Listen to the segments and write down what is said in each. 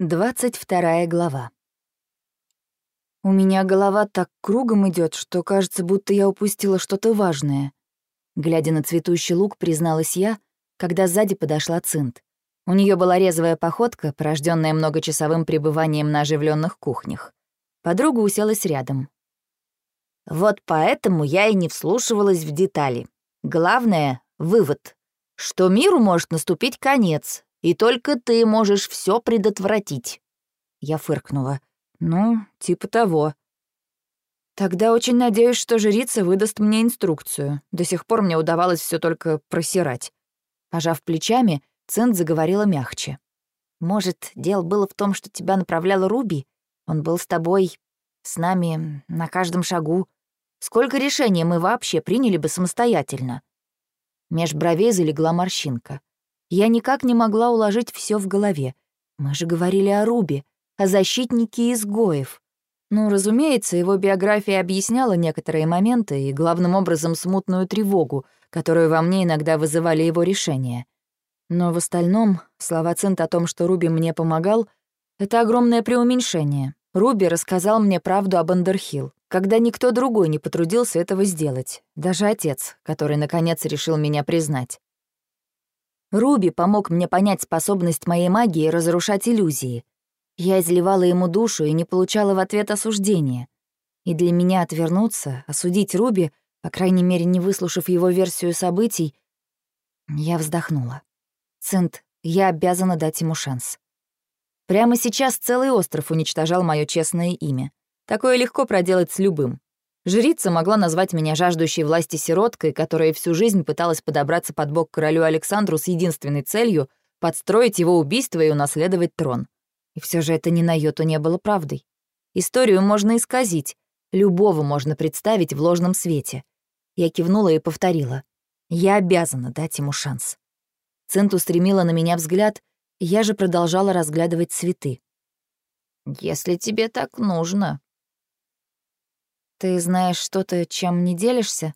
22 глава. У меня голова так кругом идет, что кажется, будто я упустила что-то важное. Глядя на цветущий лук, призналась я, когда сзади подошла Цинт. У нее была резвая походка, порожденная многочасовым пребыванием на оживленных кухнях. Подруга уселась рядом. Вот поэтому я и не вслушивалась в детали. Главное — вывод, что миру может наступить конец, и только ты можешь все предотвратить». Я фыркнула. «Ну, типа того». Тогда очень надеюсь, что жрица выдаст мне инструкцию. До сих пор мне удавалось все только просирать. Пожав плечами, Цент заговорила мягче. «Может, дело было в том, что тебя направляла Руби? Он был с тобой, с нами, на каждом шагу. Сколько решений мы вообще приняли бы самостоятельно?» Меж бровей залегла морщинка. Я никак не могла уложить все в голове. Мы же говорили о Рубе, о защитнике изгоев. Ну, разумеется, его биография объясняла некоторые моменты и, главным образом, смутную тревогу, которую во мне иногда вызывали его решения. Но в остальном, слова Цент о том, что Руби мне помогал, это огромное преуменьшение. Руби рассказал мне правду об Андерхилл, когда никто другой не потрудился этого сделать, даже отец, который, наконец, решил меня признать. Руби помог мне понять способность моей магии разрушать иллюзии. Я изливала ему душу и не получала в ответ осуждения. И для меня отвернуться, осудить Руби, по крайней мере, не выслушав его версию событий, я вздохнула. Цент, я обязана дать ему шанс. Прямо сейчас целый остров уничтожал мое честное имя. Такое легко проделать с любым. Жрица могла назвать меня жаждущей власти сироткой, которая всю жизнь пыталась подобраться под бок королю Александру с единственной целью — подстроить его убийство и унаследовать трон. И все же это ни на йоту не было правдой. Историю можно исказить, любого можно представить в ложном свете. Я кивнула и повторила. Я обязана дать ему шанс. Цент устремила на меня взгляд, я же продолжала разглядывать цветы. «Если тебе так нужно», ты знаешь что-то, чем не делишься?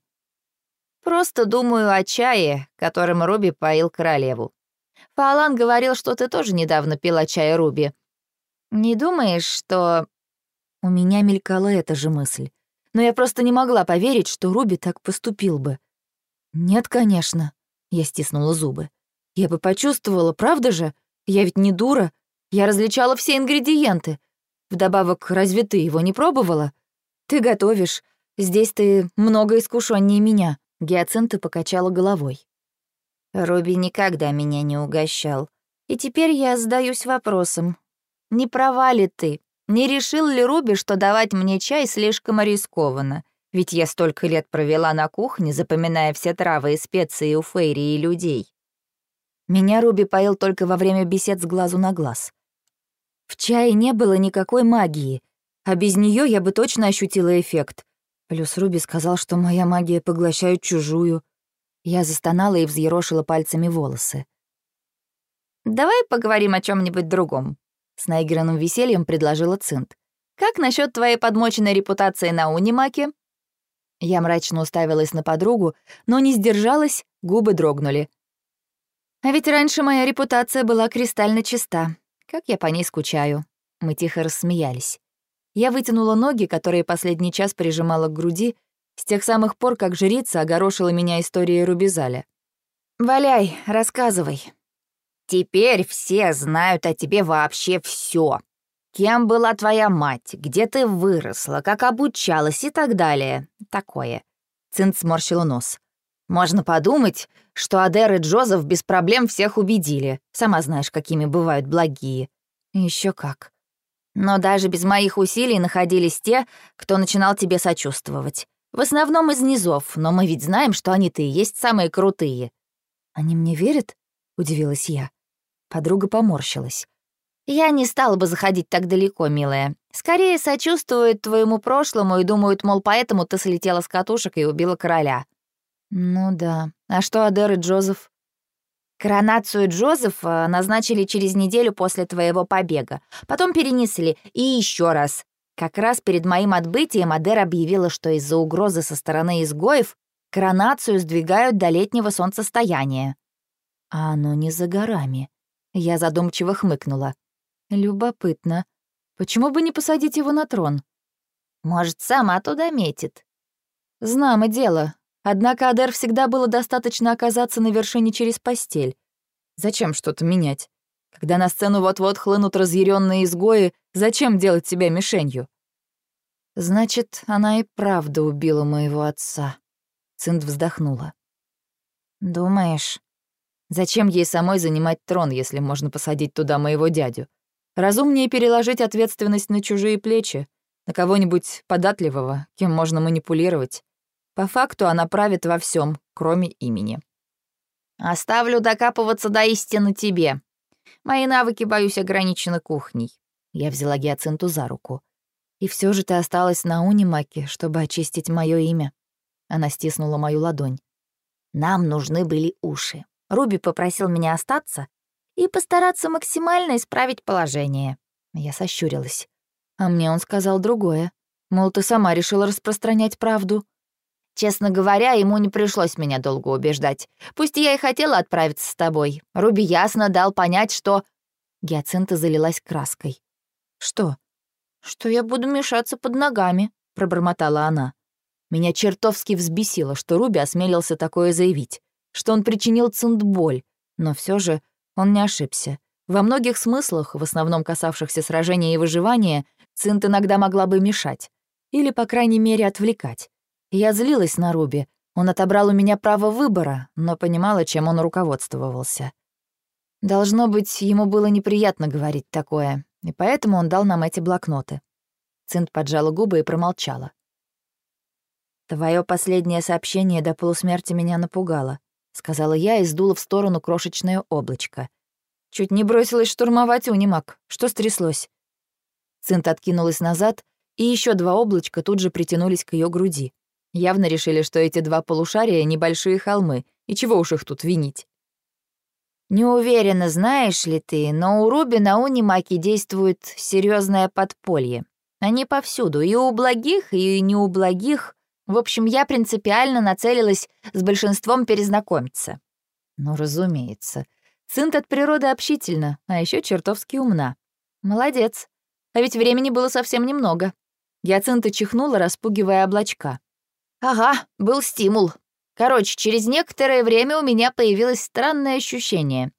Просто думаю о чае, которым Руби поил королеву. Фаолан говорил, что ты тоже недавно пила чай Руби. Не думаешь, что... У меня мелькала эта же мысль. Но я просто не могла поверить, что Руби так поступил бы. Нет, конечно. Я стиснула зубы. Я бы почувствовала, правда же? Я ведь не дура. Я различала все ингредиенты. Вдобавок, разве ты его не пробовала? «Ты готовишь. Здесь ты много искушеннее меня», — Гиацинта покачала головой. «Руби никогда меня не угощал. И теперь я задаюсь вопросом. Не права ли ты? Не решил ли Руби, что давать мне чай слишком рискованно? Ведь я столько лет провела на кухне, запоминая все травы и специи у Фейри и людей. Меня Руби поил только во время бесед с глазу на глаз. В чае не было никакой магии, а без нее я бы точно ощутила эффект. Плюс Руби сказал, что моя магия поглощает чужую. Я застонала и взъерошила пальцами волосы. «Давай поговорим о чем нибудь другом», — с наигранным весельем предложила Цинт. «Как насчет твоей подмоченной репутации на Унимаке?» Я мрачно уставилась на подругу, но не сдержалась, губы дрогнули. А ведь раньше моя репутация была кристально чиста. Как я по ней скучаю. Мы тихо рассмеялись. Я вытянула ноги, которые последний час прижимала к груди, с тех самых пор, как жрица огорошила меня историей Рубизаля. «Валяй, рассказывай». «Теперь все знают о тебе вообще все. Кем была твоя мать, где ты выросла, как обучалась и так далее. Такое». Цинт сморщила нос. «Можно подумать, что Адер и Джозеф без проблем всех убедили. Сама знаешь, какими бывают благие». Еще как. Но даже без моих усилий находились те, кто начинал тебе сочувствовать. В основном из низов, но мы ведь знаем, что они-то и есть самые крутые». «Они мне верят?» — удивилась я. Подруга поморщилась. «Я не стала бы заходить так далеко, милая. Скорее сочувствуют твоему прошлому и думают, мол, поэтому ты слетела с катушек и убила короля». «Ну да. А что Адер и Джозеф?» Коронацию Джозефа назначили через неделю после твоего побега. Потом перенесли. И еще раз. Как раз перед моим отбытием Адер объявила, что из-за угрозы со стороны изгоев коронацию сдвигают до летнего солнцестояния. А оно не за горами. Я задумчиво хмыкнула. Любопытно. Почему бы не посадить его на трон? Может, сама туда метит. Знамо дело. Однако Адер всегда было достаточно оказаться на вершине через постель. Зачем что-то менять? Когда на сцену вот-вот хлынут разъяренные изгои, зачем делать себя мишенью? Значит, она и правда убила моего отца. Цинд вздохнула. Думаешь, зачем ей самой занимать трон, если можно посадить туда моего дядю? Разумнее переложить ответственность на чужие плечи, на кого-нибудь податливого, кем можно манипулировать. По факту она правит во всем, кроме имени. «Оставлю докапываться до истины тебе. Мои навыки, боюсь, ограничены кухней». Я взяла гиацинту за руку. «И все же ты осталась на унимаке, чтобы очистить мое имя». Она стиснула мою ладонь. «Нам нужны были уши. Руби попросил меня остаться и постараться максимально исправить положение». Я сощурилась. А мне он сказал другое. Мол, ты сама решила распространять правду. Честно говоря, ему не пришлось меня долго убеждать. Пусть я и хотела отправиться с тобой. Руби ясно дал понять, что...» Гиацинта залилась краской. «Что?» «Что я буду мешаться под ногами», — пробормотала она. Меня чертовски взбесило, что Руби осмелился такое заявить, что он причинил Цинд боль, но все же он не ошибся. Во многих смыслах, в основном касавшихся сражения и выживания, Цинт иногда могла бы мешать. Или, по крайней мере, отвлекать. Я злилась на Руби. Он отобрал у меня право выбора, но понимала, чем он руководствовался. Должно быть, ему было неприятно говорить такое, и поэтому он дал нам эти блокноты. Цинт поджала губы и промолчала. «Твое последнее сообщение до полусмерти меня напугало», — сказала я и сдула в сторону крошечное облачко. Чуть не бросилась штурмовать унимак. Что стряслось? Цинт откинулась назад, и еще два облачка тут же притянулись к ее груди. Явно решили, что эти два полушария — небольшие холмы, и чего уж их тут винить. «Не уверена, знаешь ли ты, но у Руби на Унимаке действует серьезное подполье. Они повсюду, и у благих, и не у благих. В общем, я принципиально нацелилась с большинством перезнакомиться». «Ну, разумеется. Цинт от природы общительна, а еще чертовски умна. Молодец. А ведь времени было совсем немного». Гиацинта чихнула, распугивая облачка. Ага, был стимул. Короче, через некоторое время у меня появилось странное ощущение.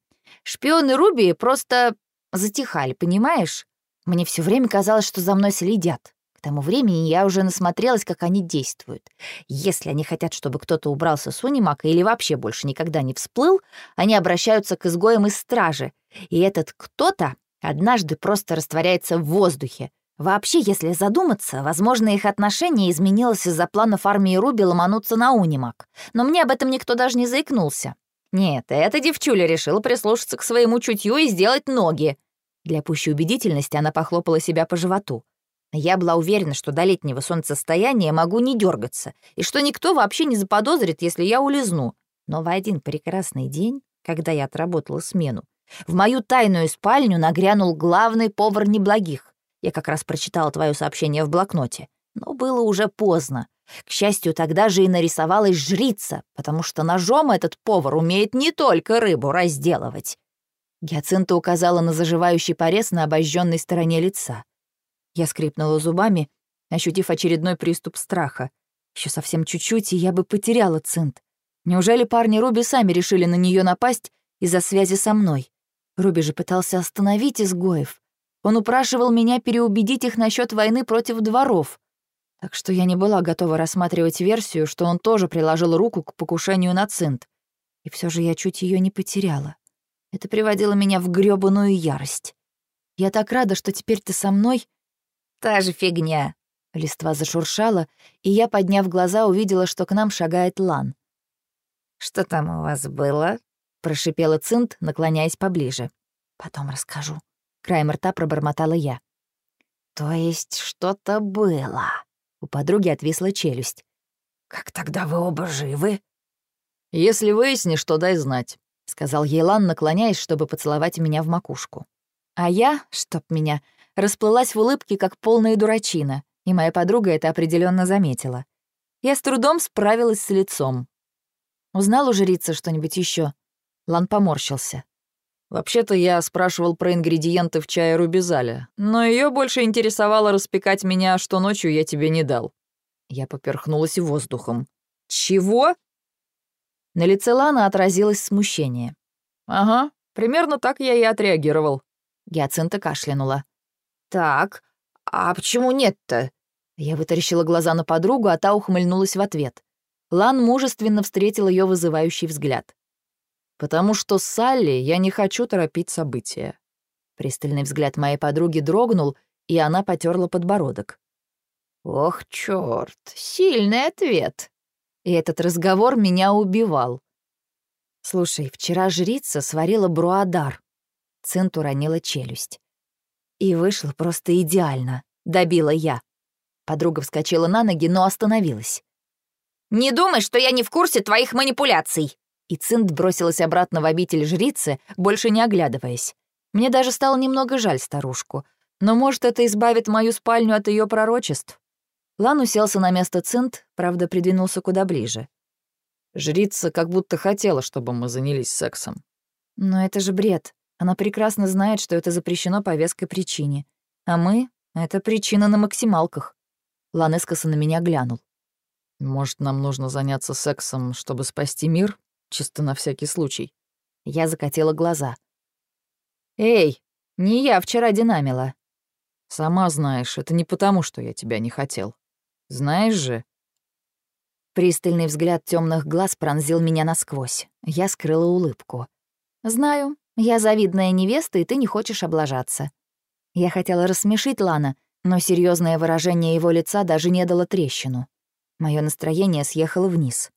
Шпионы Руби просто затихали, понимаешь? Мне все время казалось, что за мной следят. К тому времени я уже насмотрелась, как они действуют. Если они хотят, чтобы кто-то убрался с Унимака или вообще больше никогда не всплыл, они обращаются к изгоям из стражи. И этот кто-то однажды просто растворяется в воздухе, Вообще, если задуматься, возможно, их отношение изменилось из-за планов армии Руби ломануться на Унимак. Но мне об этом никто даже не заикнулся. Нет, эта девчуля решила прислушаться к своему чутью и сделать ноги. Для пущей убедительности она похлопала себя по животу. Я была уверена, что до летнего солнцестояния могу не дергаться, и что никто вообще не заподозрит, если я улизну. Но в один прекрасный день, когда я отработала смену, в мою тайную спальню нагрянул главный повар неблагих. Я как раз прочитала твое сообщение в блокноте. Но было уже поздно. К счастью, тогда же и нарисовалась жрица, потому что ножом этот повар умеет не только рыбу разделывать. Гиацинта указала на заживающий порез на обожженной стороне лица. Я скрипнула зубами, ощутив очередной приступ страха. Еще совсем чуть-чуть, и я бы потеряла Цинт. Неужели парни Руби сами решили на нее напасть из-за связи со мной? Руби же пытался остановить изгоев. Он упрашивал меня переубедить их насчет войны против дворов. Так что я не была готова рассматривать версию, что он тоже приложил руку к покушению на Цинт. И все же я чуть ее не потеряла. Это приводило меня в грёбаную ярость. Я так рада, что теперь ты со мной. Та же фигня. Листва зашуршала, и я, подняв глаза, увидела, что к нам шагает Лан. «Что там у вас было?» — прошипела Цинт, наклоняясь поближе. «Потом расскажу», Краем рта пробормотала я. «То есть что-то было?» У подруги отвисла челюсть. «Как тогда вы оба живы?» «Если выяснишь, то дай знать», — сказал Ейлан, наклоняясь, чтобы поцеловать меня в макушку. А я, чтоб меня, расплылась в улыбке, как полная дурачина, и моя подруга это определенно заметила. Я с трудом справилась с лицом. Узнал у жрицы что-нибудь еще. Лан поморщился. Вообще-то я спрашивал про ингредиенты в чае Рубизаля, но ее больше интересовало распекать меня, что ночью я тебе не дал. Я поперхнулась воздухом. Чего? На лице Лана отразилось смущение. Ага, примерно так я и отреагировал. Гиацинта кашлянула. Так, а почему нет-то? Я вытаращила глаза на подругу, а та ухмыльнулась в ответ. Лан мужественно встретил ее вызывающий взгляд. «Потому что с Салли я не хочу торопить события». Пристальный взгляд моей подруги дрогнул, и она потерла подбородок. «Ох, черт, сильный ответ!» И этот разговор меня убивал. «Слушай, вчера жрица сварила бруадар». Цинт уронила челюсть. «И вышло просто идеально», — добила я. Подруга вскочила на ноги, но остановилась. «Не думай, что я не в курсе твоих манипуляций!» И Цинт бросилась обратно в обитель жрицы, больше не оглядываясь. Мне даже стало немного жаль старушку. Но, может, это избавит мою спальню от ее пророчеств? Лан уселся на место Цинт, правда, придвинулся куда ближе. Жрица как будто хотела, чтобы мы занялись сексом. Но это же бред. Она прекрасно знает, что это запрещено по веской причине. А мы — это причина на максималках. Лан искоса на меня глянул. «Может, нам нужно заняться сексом, чтобы спасти мир? Чисто на всякий случай». Я закатила глаза. «Эй, не я вчера динамила». «Сама знаешь, это не потому, что я тебя не хотел. Знаешь же...» Пристальный взгляд темных глаз пронзил меня насквозь. Я скрыла улыбку. «Знаю, я завидная невеста, и ты не хочешь облажаться». Я хотела рассмешить Лана, но серьезное выражение его лица даже не дало трещину. Мое настроение съехало вниз.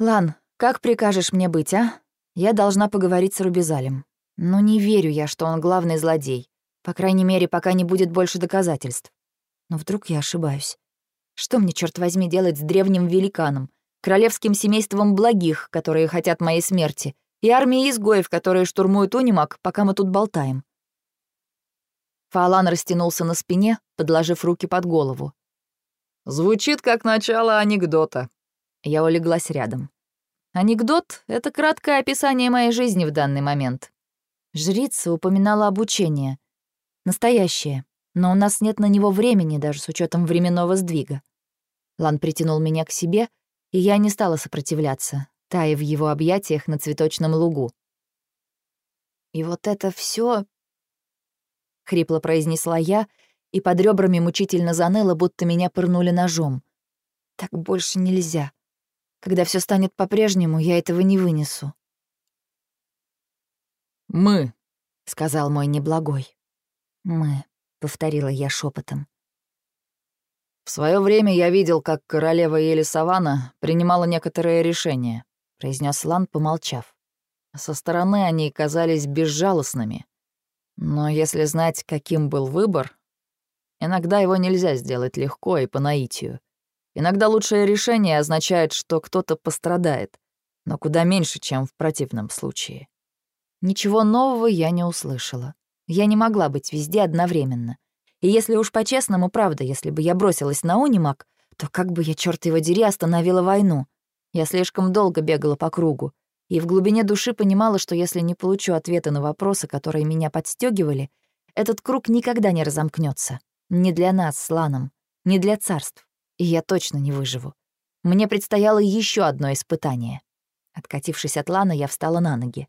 «Лан, как прикажешь мне быть, а? Я должна поговорить с Рубизалем. Но не верю я, что он главный злодей. По крайней мере, пока не будет больше доказательств. Но вдруг я ошибаюсь. Что мне, черт возьми, делать с древним великаном, королевским семейством благих, которые хотят моей смерти, и армией изгоев, которые штурмуют Унимак, пока мы тут болтаем? Фалан растянулся на спине, подложив руки под голову. «Звучит как начало анекдота». Я улеглась рядом. Анекдот — это краткое описание моей жизни в данный момент. Жрица упоминала обучение. Настоящее. Но у нас нет на него времени, даже с учетом временного сдвига. Лан притянул меня к себе, и я не стала сопротивляться, тая в его объятиях на цветочном лугу. И вот это все хрипло произнесла я, и под ребрами мучительно заныло, будто меня пырнули ножом. Так больше нельзя. Когда все станет по-прежнему, я этого не вынесу. «Мы», — сказал мой неблагой. «Мы», — повторила я шепотом. «В свое время я видел, как королева Елисавана принимала некоторые решения», — произнес Лан, помолчав. «Со стороны они казались безжалостными, но если знать, каким был выбор, иногда его нельзя сделать легко и по наитию. Иногда лучшее решение означает, что кто-то пострадает, но куда меньше, чем в противном случае. Ничего нового я не услышала. Я не могла быть везде одновременно. И если уж по-честному, правда, если бы я бросилась на Унимак, то как бы я, черт его дери, остановила войну. Я слишком долго бегала по кругу, и в глубине души понимала, что если не получу ответа на вопросы, которые меня подстегивали, этот круг никогда не разомкнется. Не для нас с Ланом, не для царств. И я точно не выживу. Мне предстояло еще одно испытание. Откатившись от Лана, я встала на ноги.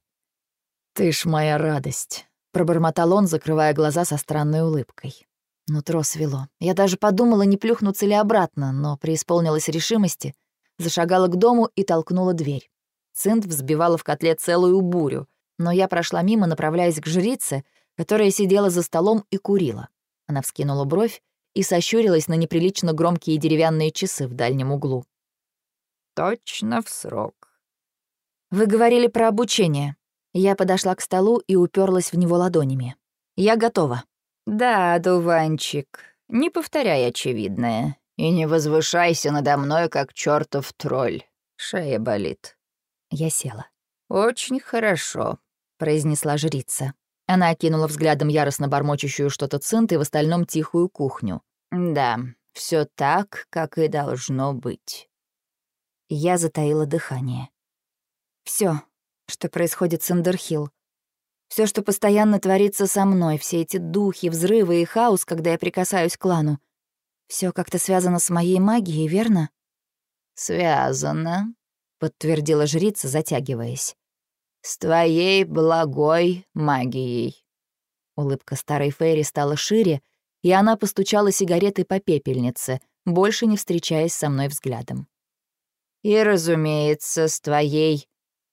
«Ты ж моя радость», — пробормотал он, закрывая глаза со странной улыбкой. Нутро свело. Я даже подумала, не плюхнуться ли обратно, но преисполнилась решимости, зашагала к дому и толкнула дверь. Цинт взбивала в котле целую бурю, но я прошла мимо, направляясь к жрице, которая сидела за столом и курила. Она вскинула бровь и сощурилась на неприлично громкие деревянные часы в дальнем углу. «Точно в срок». «Вы говорили про обучение». Я подошла к столу и уперлась в него ладонями. «Я готова». «Да, дуванчик, не повторяй очевидное. И не возвышайся надо мной, как чертов тролль. Шея болит». Я села. «Очень хорошо», — произнесла жрица. Она окинула взглядом яростно бормочущую что-то цинт и в остальном тихую кухню. «Да, все так, как и должно быть». Я затаила дыхание. Все, что происходит с Эндерхилл. Все, что постоянно творится со мной, все эти духи, взрывы и хаос, когда я прикасаюсь к клану. Все как-то связано с моей магией, верно? Связано, подтвердила жрица, затягиваясь. С твоей благой магией. Улыбка старой Фейри стала шире, и она постучала сигаретой по пепельнице, больше не встречаясь со мной взглядом. И, разумеется, с твоей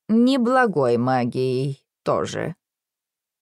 неблагой магией тоже.